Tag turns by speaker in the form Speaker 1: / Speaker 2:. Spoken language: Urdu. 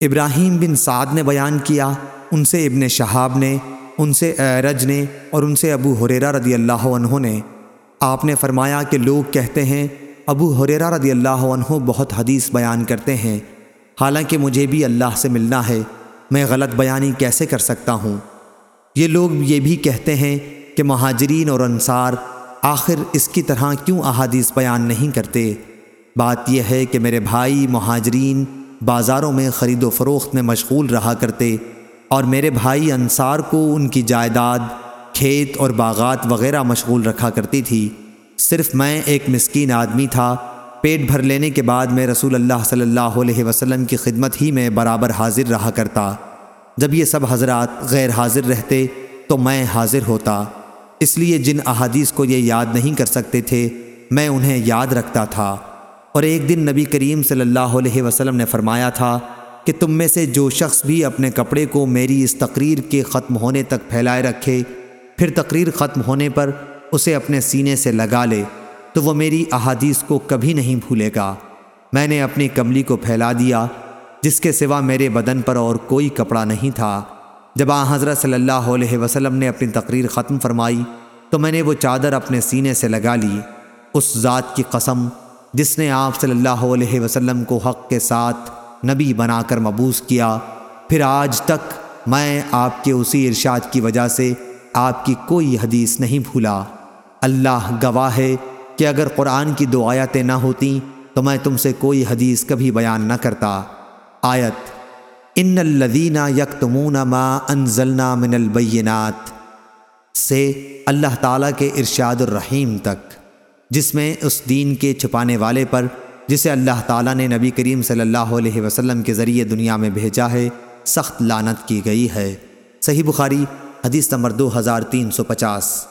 Speaker 1: ابراہیم بن سعد نے بیان کیا، ان سے ابن شہاب نے، ان سے اعرج نے اور ان سے ابو حریرہ رضی اللہ عنہ نے۔ آپ نے فرمایا کہ لوگ کہتے ہیں، ابو حریرہ رضی اللہ عنہ بہت حدیث بیان کرتے ہیں۔ حالانکہ مجھے بھی اللہ سے ملنا ہے، میں غلط بیانی کیسے کر سکتا ہوں؟ یہ لوگ یہ بھی کہتے ہیں کہ مہاجرین اور انصار آخر اس کی طرح کیوں احادیث بیان نہیں کرتے؟ بات یہ ہے کہ میرے بھائی مہاجرین بازاروں میں خرید و فروخت میں مشغول رہا کرتے اور میرے بھائی انصار کو ان کی جائیداد، کھیت اور باغات وغیرہ مشغول رکھا کرتی تھی۔ صرف میں ایک مسکین آدمی تھا۔ پیٹ بھر لینے کے بعد میں رسول اللہ صلی اللہ علیہ وسلم کی خدمت ہی میں برابر حاضر رہا کرتا۔ جب یہ سب حضرات غیر حاضر رہتے تو میں حاضر ہوتا۔ اس لیے جن احادیث کو یہ یاد نہیں کر سکتے تھے، میں انہیں یاد رکھتا تھا۔ اور ایک دن نبی کریم صلی اللہ علیہ وسلم نے فرمایا تھا کہ تم میں سے جو شخص بھی اپنے کپڑے کو میری اس تقریر کے ختم ہونے تک پھیلائے رکھے، پھر تقریر ختم ہونے پر اسے اپنے سینے سے لگا لے، تو وہ میری احادیث کو کبھی نہیں بھولے گا۔ میں نے اپنی کملی کو پھیلا دیا، جس کے سوا میرے بدن پر اور کوئی کپڑا نہیں تھا۔ جب آ حضرت صلی اللہ علیہ وسلم نے اپنی تقریر ختم فرمائی، تو میں نے وہ چادر اپنے سینے سے لگا لی۔ اس ذات کی قسم جس نے آپ صلی اللہ علیہ وسلم کو حق کے ساتھ نبی بنا کر مبوس کیا، پھر آج تک میں آپ کے اسی ارشاد کی وجہ سے آپ کی کوئی حدیث نہیں بھولا۔ اللہ گواہ ہے کہ اگر قرآن کی دو آیتیں نہ ہوتیں تو میں تم سے کوئی حدیث کبھی بیان نہ کرتا۔ آیت، ان الذین یکتمون ما انزلنا من البینات، سے اللہ تعالیٰ کے ارشاد الرحیم تک۔ جس میں اس دین کے چھپانے والے پر جسے اللہ تعالیٰ نے نبی کریم صلی اللہ علیہ وسلم کے ذریعے دنیا میں بھیجا ہے، سخت لانت کی گئی ہے۔ صحیح بخاری، حدیث نمبر دو ہزار تین سو پچاس۔